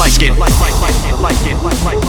like it,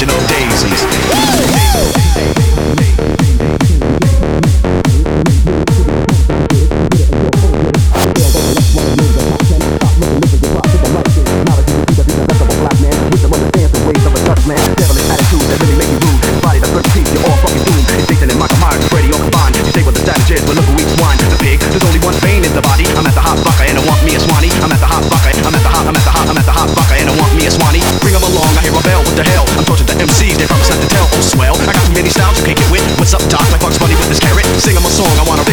you know daisies. Devilish attitude that really make you rude. Body the you're all fucking doomed. In my singing my song. I wanna